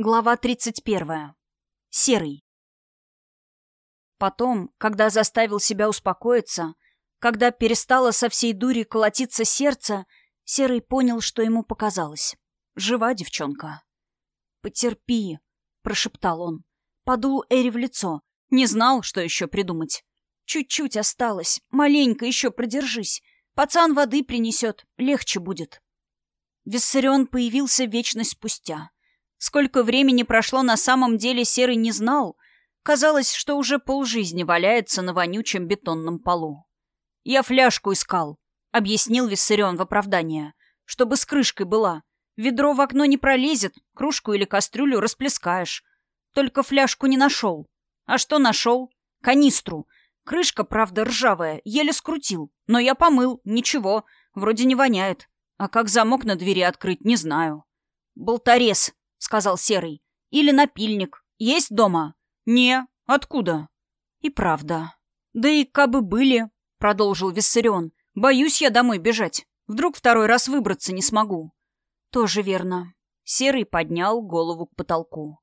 Глава 31. Серый. Потом, когда заставил себя успокоиться, когда перестало со всей дури колотиться сердце, Серый понял, что ему показалось. Жива девчонка. «Потерпи», — прошептал он. Подул Эри в лицо. Не знал, что еще придумать. «Чуть-чуть осталось. Маленько еще продержись. Пацан воды принесет. Легче будет». Виссарион появился вечность спустя — Сколько времени прошло на самом деле Серый не знал. Казалось, что уже полжизни валяется на вонючем бетонном полу. «Я фляжку искал», — объяснил Виссарион в оправдание. «Чтобы с крышкой была. Ведро в окно не пролезет, кружку или кастрюлю расплескаешь. Только фляжку не нашел. А что нашел? Канистру. Крышка, правда, ржавая, еле скрутил. Но я помыл, ничего, вроде не воняет. А как замок на двери открыть, не знаю. Болторез, — сказал Серый. «Или напильник. Есть дома?» «Не. Откуда?» «И правда». «Да и кабы были», — продолжил Виссарион. «Боюсь я домой бежать. Вдруг второй раз выбраться не смогу». «Тоже верно». Серый поднял голову к потолку.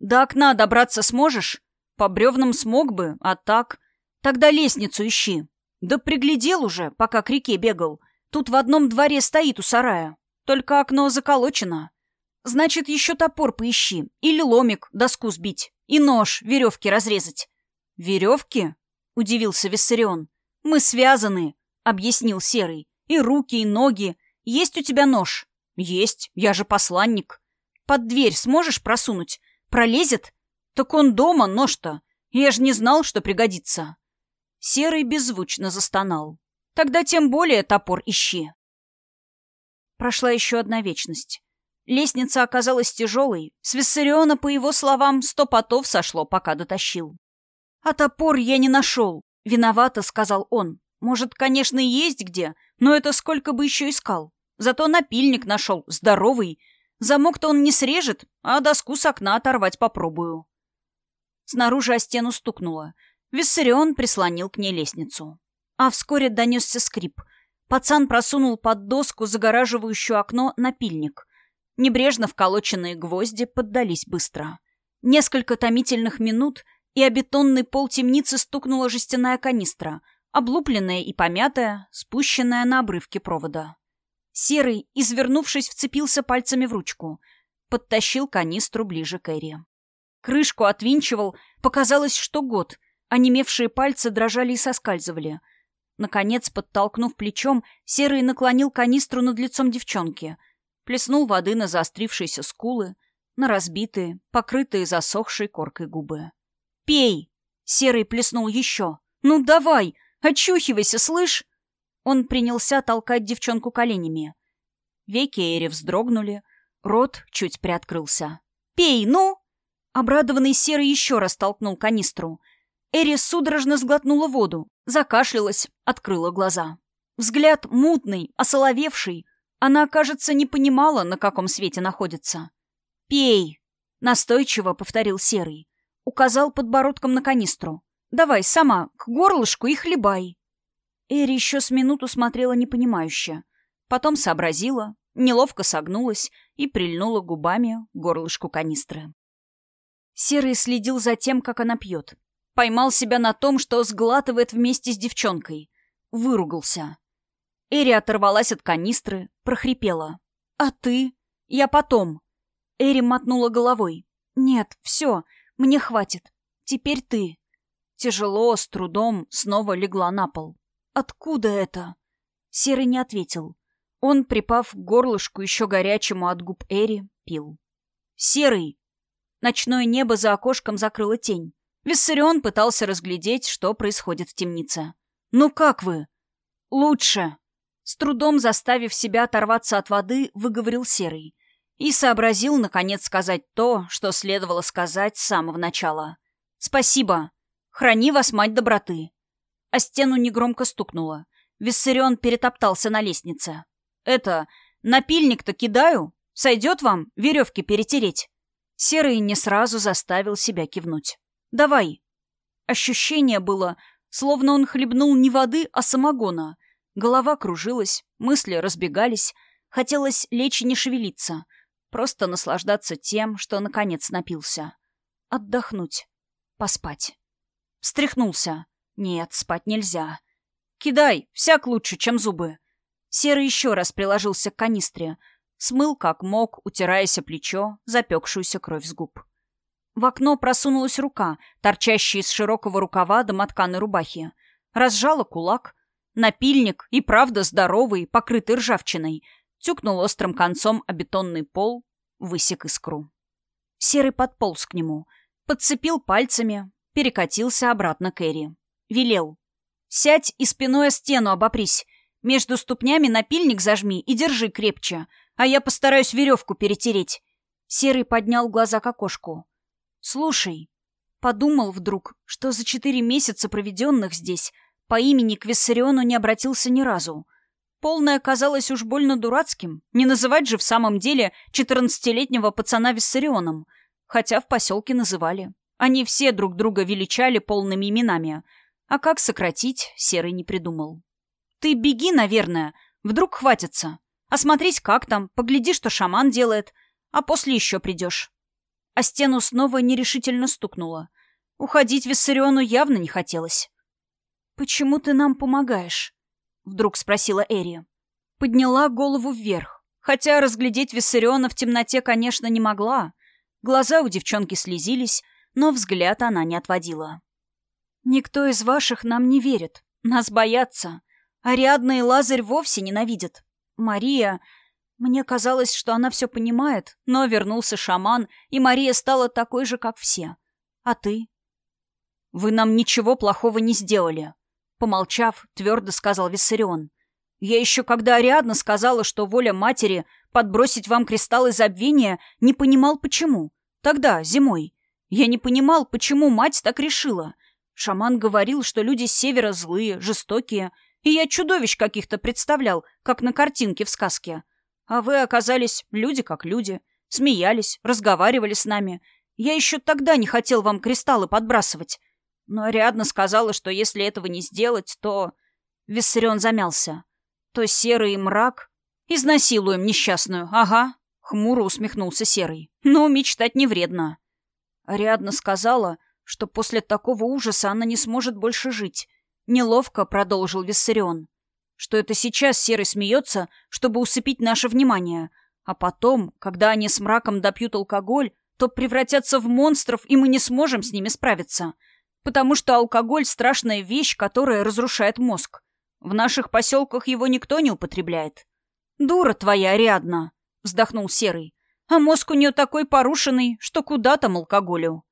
«До окна добраться сможешь? По бревнам смог бы, а так...» «Тогда лестницу ищи». «Да приглядел уже, пока к реке бегал. Тут в одном дворе стоит у сарая. Только окно заколочено. Значит, еще топор поищи. Или ломик, доску сбить. И нож, веревки разрезать. Веревки? Удивился Виссарион. Мы связаны, объяснил Серый. И руки, и ноги. Есть у тебя нож? Есть, я же посланник. Под дверь сможешь просунуть? Пролезет? Так он дома, нож-то. Я же не знал, что пригодится. Серый беззвучно застонал. Тогда тем более топор ищи. Прошла еще одна вечность. Лестница оказалась тяжелой. С Виссариона, по его словам, сто потов сошло, пока дотащил. «А топор я не нашел», — виновато сказал он. «Может, конечно, и есть где, но это сколько бы еще искал. Зато напильник нашел, здоровый. Замок-то он не срежет, а доску с окна оторвать попробую». Снаружи о стену стукнуло. Виссарион прислонил к ней лестницу. А вскоре донесся скрип. Пацан просунул под доску, загораживающую окно, напильник. Небрежно вколоченные гвозди поддались быстро. Несколько томительных минут, и о бетонный пол темницы стукнула жестяная канистра, облупленная и помятая, спущенная на обрывке провода. Серый, извернувшись, вцепился пальцами в ручку. Подтащил канистру ближе к Эри. Крышку отвинчивал, показалось, что год. Онемевшие пальцы дрожали и соскальзывали. Наконец, подтолкнув плечом, Серый наклонил канистру над лицом девчонки — плеснул воды на заострившиеся скулы, на разбитые, покрытые засохшей коркой губы. «Пей!» — Серый плеснул еще. «Ну давай! Очухивайся, слышь!» Он принялся толкать девчонку коленями. Веки Эри вздрогнули, рот чуть приоткрылся. «Пей, ну!» Обрадованный Серый еще раз толкнул канистру. Эри судорожно сглотнула воду, закашлялась, открыла глаза. Взгляд мутный, осоловевший, она, кажется, не понимала, на каком свете находится. «Пей!» — настойчиво повторил Серый. Указал подбородком на канистру. «Давай, сама, к горлышку и хлебай!» Эри еще с минуту смотрела непонимающе. Потом сообразила, неловко согнулась и прильнула губами горлышку канистры. Серый следил за тем, как она пьет. Поймал себя на том, что сглатывает вместе с девчонкой. Выругался. Эри оторвалась от канистры, прохрипела. «А ты?» «Я потом». Эри мотнула головой. «Нет, все, мне хватит. Теперь ты». Тяжело, с трудом, снова легла на пол. «Откуда это?» Серый не ответил. Он, припав к горлышку еще горячему от губ Эри, пил. «Серый!» Ночное небо за окошком закрыло тень. Виссарион пытался разглядеть, что происходит в темнице. «Ну как вы?» «Лучше!» С трудом заставив себя оторваться от воды, выговорил Серый. И сообразил, наконец, сказать то, что следовало сказать с самого начала. «Спасибо. Храни вас, мать доброты». А стену негромко стукнуло. Виссарион перетоптался на лестнице. «Это, напильник-то кидаю? Сойдет вам веревки перетереть?» Серый не сразу заставил себя кивнуть. «Давай». Ощущение было, словно он хлебнул не воды, а самогона — Голова кружилась, мысли разбегались, хотелось лечь и не шевелиться. Просто наслаждаться тем, что наконец напился. Отдохнуть. Поспать. Встряхнулся. Нет, спать нельзя. Кидай, всяк лучше, чем зубы. Серый еще раз приложился к канистре. Смыл как мог, утираясь о плечо, запекшуюся кровь с губ. В окно просунулась рука, торчащая из широкого рукава домотканой рубахи. Разжала кулак. Напильник, и правда здоровый, покрытый ржавчиной, тюкнул острым концом о бетонный пол, высек искру. Серый подполз к нему, подцепил пальцами, перекатился обратно к Эри. Велел. «Сядь и спиной о стену обопрись. Между ступнями напильник зажми и держи крепче, а я постараюсь веревку перетереть». Серый поднял глаза к окошку. «Слушай». Подумал вдруг, что за четыре месяца, проведенных здесь, по имени к Виссариону не обратился ни разу. Полное казалось уж больно дурацким. Не называть же в самом деле четырнадцатилетнего пацана Виссарионом. Хотя в поселке называли. Они все друг друга величали полными именами. А как сократить, Серый не придумал. «Ты беги, наверное. Вдруг хватится. Осмотрись, как там, погляди, что шаман делает, а после еще придешь». А стену снова нерешительно стукнуло. Уходить Виссариону явно не хотелось. «Почему ты нам помогаешь?» — вдруг спросила Эри. Подняла голову вверх. Хотя разглядеть Виссариона в темноте, конечно, не могла. Глаза у девчонки слезились, но взгляд она не отводила. «Никто из ваших нам не верит. Нас боятся. Ариадна и Лазарь вовсе ненавидят. Мария... Мне казалось, что она все понимает, но вернулся шаман, и Мария стала такой же, как все. А ты?» «Вы нам ничего плохого не сделали», — помолчав, твердо сказал Виссарион. «Я еще когда Ариадна сказала, что воля матери подбросить вам кристаллы забвения, не понимал, почему. Тогда, зимой. Я не понимал, почему мать так решила. Шаман говорил, что люди с севера злые, жестокие, и я чудовищ каких-то представлял, как на картинке в сказке. А вы оказались люди как люди, смеялись, разговаривали с нами. Я еще тогда не хотел вам кристаллы подбрасывать. Но Ариадна сказала, что если этого не сделать, то... Виссарион замялся. То серый мрак... Изнасилуем несчастную, ага. Хмуро усмехнулся Серый. Но мечтать не вредно. Ариадна сказала, что после такого ужаса она не сможет больше жить. Неловко продолжил Виссарион. Что это сейчас Серый смеется, чтобы усыпить наше внимание. А потом, когда они с мраком допьют алкоголь, то превратятся в монстров, и мы не сможем с ними справиться. Потому что алкоголь — страшная вещь, которая разрушает мозг. В наших поселках его никто не употребляет. «Дура твоя, Ариадна!» — вздохнул Серый. А мозг у нее такой порушенный, что куда там алкоголю.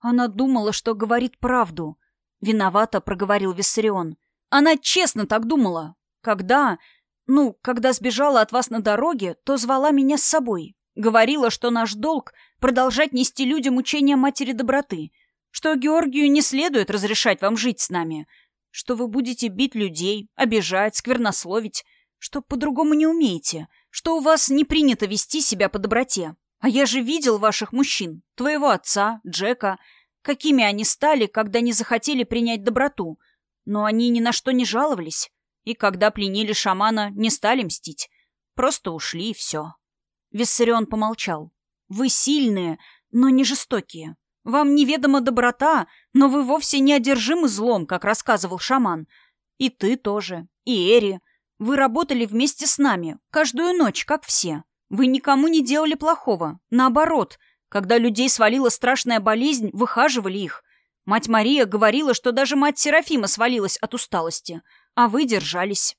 Она думала, что говорит правду. Виновато проговорил Виссарион. Она честно так думала. Когда... Ну, когда сбежала от вас на дороге, то звала меня с собой. Говорила, что наш долг — продолжать нести людям учение матери доброты, что Георгию не следует разрешать вам жить с нами, что вы будете бить людей, обижать, сквернословить, что по-другому не умеете — что у вас не принято вести себя по доброте. А я же видел ваших мужчин, твоего отца, Джека, какими они стали, когда не захотели принять доброту. Но они ни на что не жаловались. И когда пленили шамана, не стали мстить. Просто ушли, и все. Виссарион помолчал. Вы сильные, но не жестокие. Вам неведома доброта, но вы вовсе не одержимы злом, как рассказывал шаман. И ты тоже, и Эри. Вы работали вместе с нами, каждую ночь, как все. Вы никому не делали плохого. Наоборот, когда людей свалила страшная болезнь, выхаживали их. Мать Мария говорила, что даже мать Серафима свалилась от усталости, а вы держались.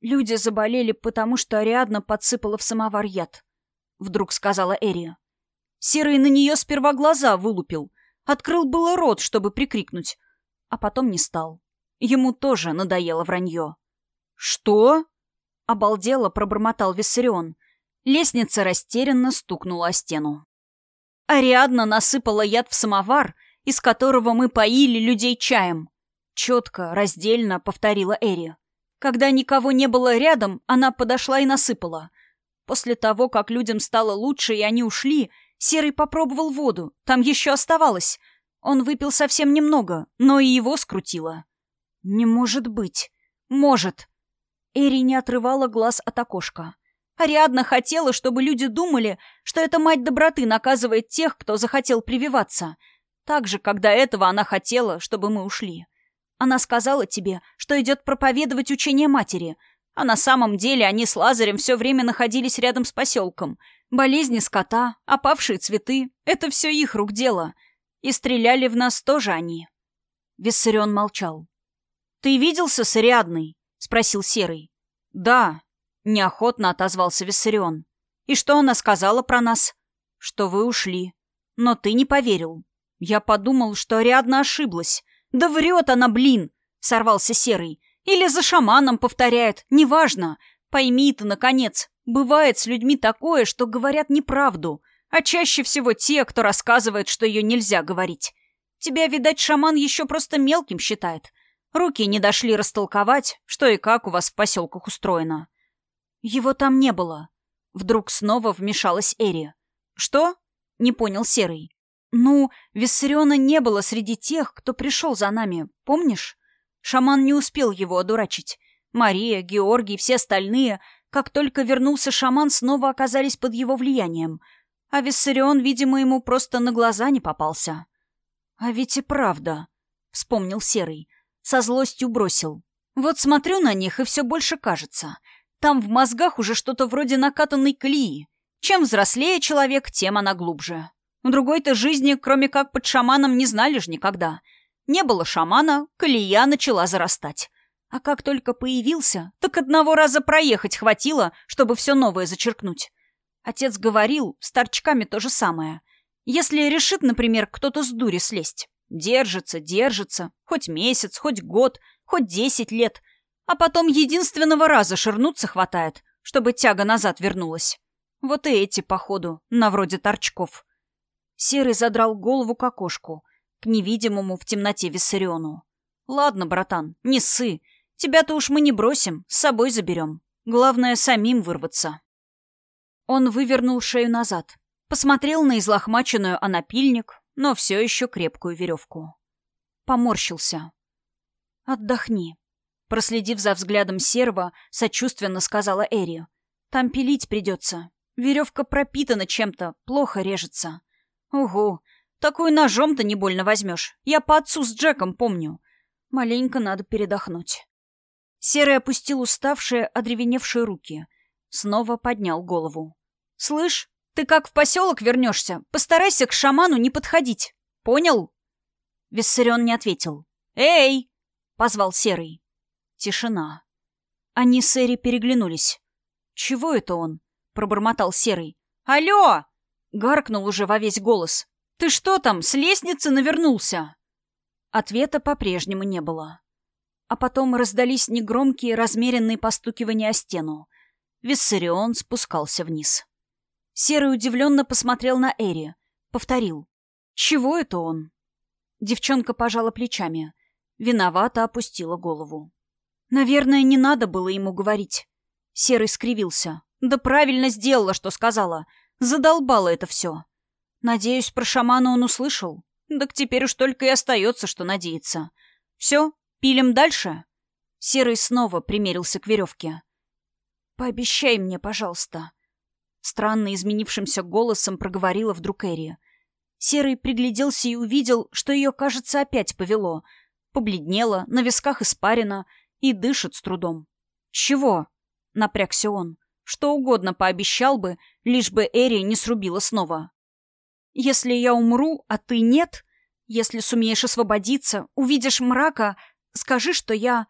Люди заболели, потому что Ариадна подсыпала в самовар яд. Вдруг сказала Эрия. Серый на нее сперва глаза вылупил. Открыл было рот, чтобы прикрикнуть. А потом не стал. Ему тоже надоело вранье. «Что?» — обалдело пробормотал Виссарион. Лестница растерянно стукнула о стену. Ариадна насыпала яд в самовар, из которого мы поили людей чаем. Четко, раздельно повторила Эри. Когда никого не было рядом, она подошла и насыпала. После того, как людям стало лучше и они ушли, Серый попробовал воду, там еще оставалось. Он выпил совсем немного, но и его скрутило. «Не может быть. Может. Эри не отрывала глаз от окошка. Ариадна хотела, чтобы люди думали, что эта мать доброты наказывает тех, кто захотел прививаться. Так же, до этого она хотела, чтобы мы ушли. Она сказала тебе, что идет проповедовать учение матери, а на самом деле они с Лазарем все время находились рядом с поселком. Болезни скота, опавшие цветы — это все их рук дело. И стреляли в нас тоже они. Виссарион молчал. «Ты виделся с Ариадной?» — спросил Серый. «Да», Неохотно отозвался Виссарион. «И что она сказала про нас?» «Что вы ушли. Но ты не поверил. Я подумал, что Ариадна ошиблась. Да врет она, блин!» — сорвался Серый. «Или за шаманом повторяет. Неважно. Пойми ты, наконец, бывает с людьми такое, что говорят неправду, а чаще всего те, кто рассказывает, что ее нельзя говорить. Тебя, видать, шаман еще просто мелким считает. Руки не дошли растолковать, что и как у вас в поселках устроено. «Его там не было». Вдруг снова вмешалась Эри. «Что?» — не понял Серый. «Ну, Виссариона не было среди тех, кто пришел за нами, помнишь? Шаман не успел его одурачить. Мария, Георгий, все остальные, как только вернулся шаман, снова оказались под его влиянием. А Виссарион, видимо, ему просто на глаза не попался». «А ведь и правда», — вспомнил Серый. Со злостью бросил. «Вот смотрю на них, и все больше кажется. Там в мозгах уже что-то вроде накатанной клеи. Чем взрослее человек, тем она глубже. В другой-то жизни, кроме как под шаманом, не знали ж никогда. Не было шамана, колея начала зарастать. А как только появился, так одного раза проехать хватило, чтобы все новое зачеркнуть. Отец говорил, с торчками то же самое. Если решит, например, кто-то с дури слезть, держится, держится, хоть месяц, хоть год, хоть десять лет — а потом единственного раза ширнуться хватает, чтобы тяга назад вернулась. Вот и эти, походу, на вроде торчков. Серый задрал голову к окошку, к невидимому в темноте Виссариону. «Ладно, братан, не ссы. Тебя-то уж мы не бросим, с собой заберем. Главное, самим вырваться». Он вывернул шею назад, посмотрел на излохмаченную анапильник, но все еще крепкую веревку. Поморщился. «Отдохни», Проследив за взглядом серва, сочувственно сказала Эри. «Там пилить придется. Веревка пропитана чем-то, плохо режется». «Угу, такую ножом-то не больно возьмешь. Я по отцу с Джеком помню. Маленько надо передохнуть». Серый опустил уставшие, одревеневшие руки. Снова поднял голову. «Слышь, ты как в поселок вернешься, постарайся к шаману не подходить. Понял?» Виссарион не ответил. «Эй!» — позвал Серый. Тишина. Они с Эри переглянулись. «Чего это он?» — пробормотал Серый. «Алло!» — гаркнул уже во весь голос. «Ты что там, с лестницы навернулся?» Ответа по-прежнему не было. А потом раздались негромкие, размеренные постукивания о стену. Виссарион спускался вниз. Серый удивленно посмотрел на Эри. Повторил. «Чего это он?» Девчонка пожала плечами. Виновато опустила голову. Наверное, не надо было ему говорить. Серый скривился. Да правильно сделала, что сказала. Задолбало это все. Надеюсь, про шамана он услышал. Так теперь уж только и остается, что надеяться. Все, пилим дальше? Серый снова примерился к веревке. «Пообещай мне, пожалуйста». Странно изменившимся голосом проговорила вдруг Эри. Серый пригляделся и увидел, что ее, кажется, опять повело. Побледнела, на висках испарина — и дышит с трудом. «Чего?» — напрягся он. «Что угодно пообещал бы, лишь бы Эри не срубила снова. Если я умру, а ты нет, если сумеешь освободиться, увидишь мрака, скажи, что я...»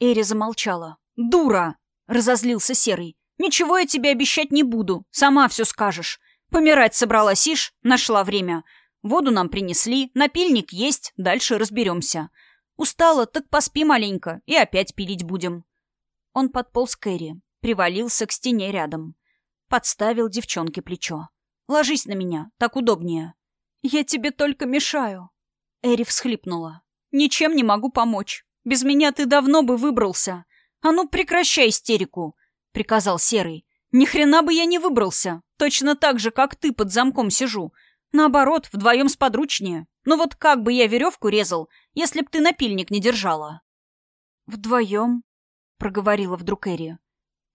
Эри замолчала. «Дура!» — разозлился Серый. «Ничего я тебе обещать не буду, сама все скажешь. Помирать собралась, ишь, нашла время. Воду нам принесли, напильник есть, дальше разберемся. Устала, так поспи маленько, и опять пилить будем. Он подполз к Эри, привалился к стене рядом. Подставил девчонке плечо. «Ложись на меня, так удобнее». «Я тебе только мешаю». Эри всхлипнула. «Ничем не могу помочь. Без меня ты давно бы выбрался. А ну, прекращай истерику», — приказал Серый. «Ни хрена бы я не выбрался. Точно так же, как ты под замком сижу. Наоборот, вдвоем сподручнее. Ну вот как бы я веревку резал, если б ты напильник не держала?» «Вдвоем», — проговорила вдруг Эри.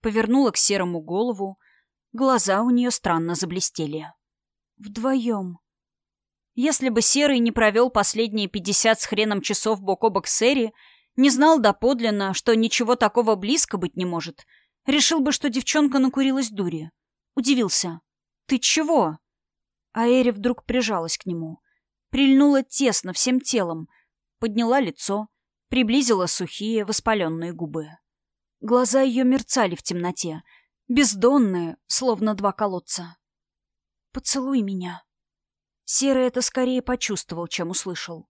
Повернула к серому голову, Глаза у нее странно заблестели. Вдвоем. Если бы Серый не провел последние пятьдесят с хреном часов бок о бок с Эри, не знал доподлинно, что ничего такого близко быть не может, решил бы, что девчонка накурилась дури. Удивился. «Ты чего?» А Эри вдруг прижалась к нему. Прильнула тесно всем телом, подняла лицо, приблизила сухие воспаленные губы. Глаза ее мерцали в темноте, бездонные, словно два колодца. «Поцелуй меня». Серый это скорее почувствовал, чем услышал.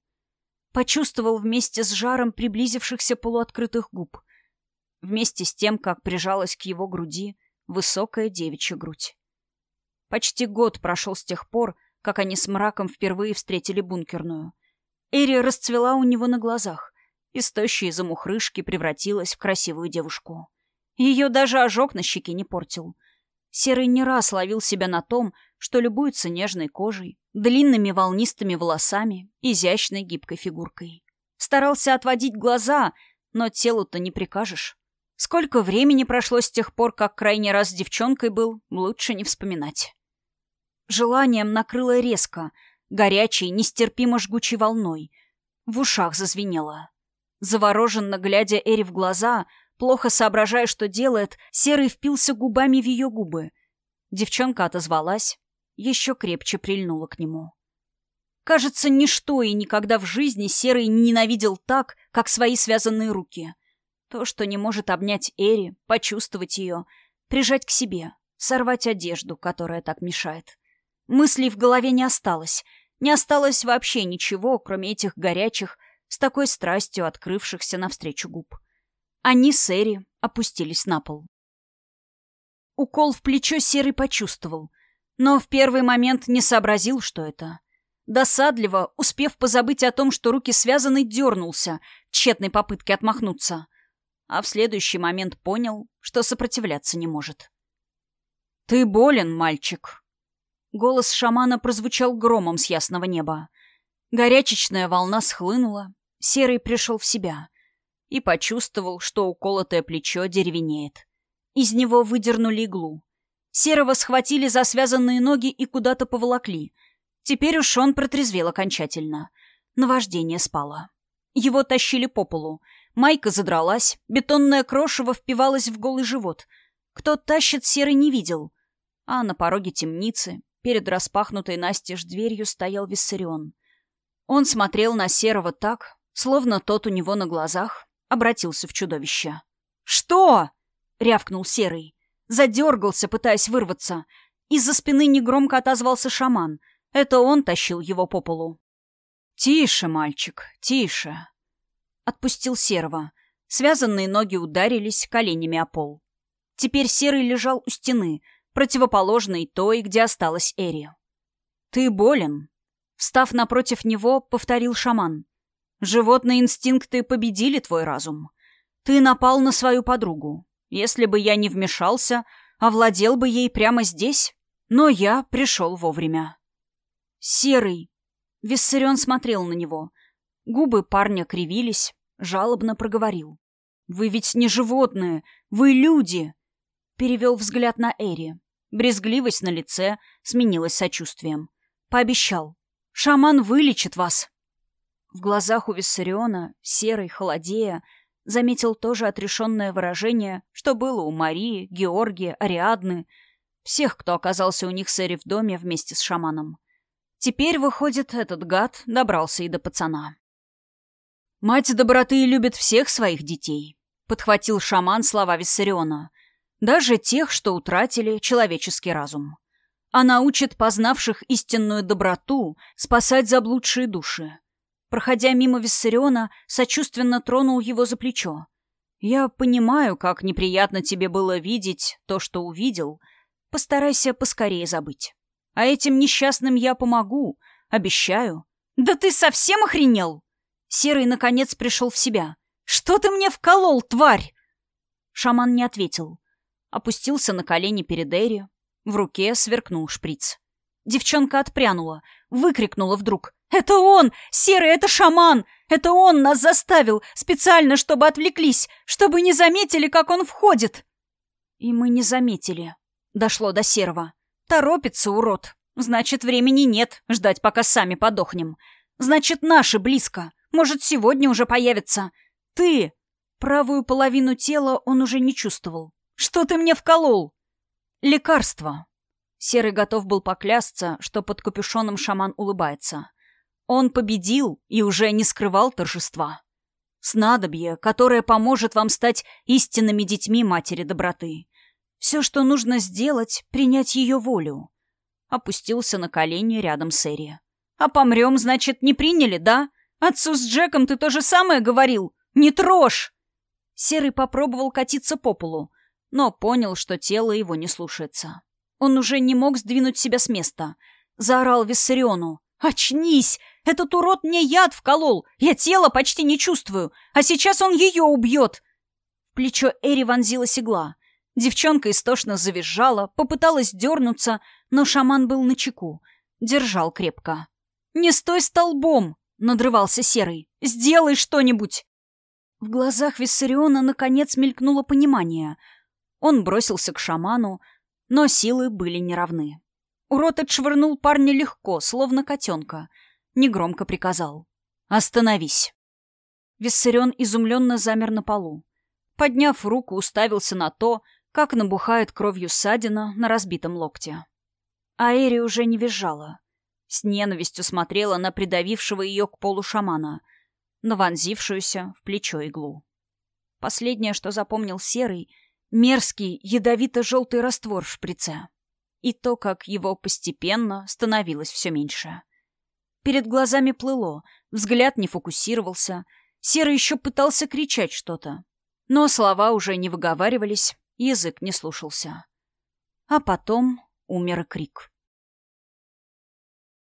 Почувствовал вместе с жаром приблизившихся полуоткрытых губ. Вместе с тем, как прижалась к его груди высокая девичья грудь. Почти год прошел с тех пор, как они с мраком впервые встретили бункерную. Эри расцвела у него на глазах, и стощая замухрышки превратилась в красивую девушку. Ее даже ожог на щеке не портил. Серый не раз ловил себя на том, что любуется нежной кожей, длинными волнистыми волосами, изящной гибкой фигуркой. Старался отводить глаза, но телу-то не прикажешь. Сколько времени прошло с тех пор, как крайний раз с девчонкой был, лучше не вспоминать. Желанием накрыло резко, горячей, нестерпимо жгучей волной. В ушах зазвенело. Завороженно глядя Эри в глаза, плохо соображая, что делает, Серый впился губами в ее губы. Девчонка отозвалась, еще крепче прильнула к нему. Кажется, ничто и никогда в жизни Серый не ненавидел так, как свои связанные руки. То, что не может обнять Эри, почувствовать ее, прижать к себе, сорвать одежду, которая так мешает. Мыслей в голове не осталось. Не осталось вообще ничего, кроме этих горячих, с такой страстью открывшихся навстречу губ. Они с Эри опустились на пол. Укол в плечо Серый почувствовал, но в первый момент не сообразил, что это. Досадливо, успев позабыть о том, что руки связаны, дернулся, тщетной попытке отмахнуться. А в следующий момент понял, что сопротивляться не может. «Ты болен, мальчик», Голос шамана прозвучал громом с ясного неба. Горячечная волна схлынула, Серый пришел в себя и почувствовал, что уколотое плечо деревенеет. Из него выдернули иглу. Серого схватили за связанные ноги и куда-то поволокли. Теперь уж он протрезвел окончательно. Наваждение спало. Его тащили по полу. Майка задралась, бетонное крошево впивалось в голый живот. Кто тащит, Серый не видел. А на пороге темницы, Перед распахнутой настежь дверью стоял Виссарион. Он смотрел на Серого так, словно тот у него на глазах обратился в чудовище. «Что?» — рявкнул Серый. Задергался, пытаясь вырваться. Из-за спины негромко отозвался шаман. Это он тащил его по полу. «Тише, мальчик, тише!» Отпустил Серого. Связанные ноги ударились коленями о пол. Теперь Серый лежал у стены — противоположной той, где осталась Эри. «Ты болен?» Встав напротив него, повторил шаман. «Животные инстинкты победили твой разум. Ты напал на свою подругу. Если бы я не вмешался, овладел бы ей прямо здесь. Но я пришел вовремя». «Серый!» Виссарион смотрел на него. Губы парня кривились, жалобно проговорил. «Вы ведь не животные, вы люди!» Перевел взгляд на Эри. Брезгливость на лице сменилась сочувствием. Пообещал. «Шаман вылечит вас!» В глазах у Виссариона, серый, холодея, заметил тоже отрешенное выражение, что было у Марии, Георгия, Ариадны, всех, кто оказался у них с Эри в доме вместе с шаманом. Теперь, выходит, этот гад добрался и до пацана. «Мать доброты любит всех своих детей», — подхватил шаман слова Виссариона даже тех, что утратили человеческий разум. Она учит познавших истинную доброту спасать заблудшие души. Проходя мимо Виссариона, сочувственно тронул его за плечо. «Я понимаю, как неприятно тебе было видеть то, что увидел. Постарайся поскорее забыть. А этим несчастным я помогу, обещаю». «Да ты совсем охренел?» Серый, наконец, пришел в себя. «Что ты мне вколол, тварь?» Шаман не ответил опустился на колени перед Эри. В руке сверкнул шприц. Девчонка отпрянула, выкрикнула вдруг. «Это он! Серый, это шаман! Это он нас заставил! Специально, чтобы отвлеклись! Чтобы не заметили, как он входит!» И мы не заметили. Дошло до серого. Торопится, урод. Значит, времени нет, ждать, пока сами подохнем. Значит, наши близко. Может, сегодня уже появится. Ты! Правую половину тела он уже не чувствовал. Что ты мне вколол? Лекарство. Серый готов был поклясться, что под капюшоном шаман улыбается. Он победил и уже не скрывал торжества. Снадобье, которое поможет вам стать истинными детьми матери доброты. Все, что нужно сделать, принять ее волю. Опустился на колени рядом с Эри. А помрем, значит, не приняли, да? Отцу с Джеком ты то же самое говорил. Не трожь! Серый попробовал катиться по полу, но понял, что тело его не слушается. Он уже не мог сдвинуть себя с места. Заорал Виссариону. «Очнись! Этот урод мне яд вколол! Я тело почти не чувствую, а сейчас он ее убьет!» В плечо Эри вонзилась игла. Девчонка истошно завизжала, попыталась дернуться, но шаман был на чеку. Держал крепко. «Не стой столбом!» — надрывался Серый. «Сделай что-нибудь!» В глазах Виссариона наконец мелькнуло понимание. Он бросился к шаману, но силы были неравны. Урод отшвырнул парня легко, словно котенка. Негромко приказал. «Остановись!» Виссарион изумленно замер на полу. Подняв руку, уставился на то, как набухает кровью ссадина на разбитом локте. Аэри уже не визжала. С ненавистью смотрела на придавившего ее к полу шамана, на вонзившуюся в плечо иглу. Последнее, что запомнил Серый, мерзкий, ядовито-желтый раствор в шприце. И то, как его постепенно становилось все меньше. Перед глазами плыло, взгляд не фокусировался, Серый еще пытался кричать что-то. Но слова уже не выговаривались, язык не слушался. А потом умер крик.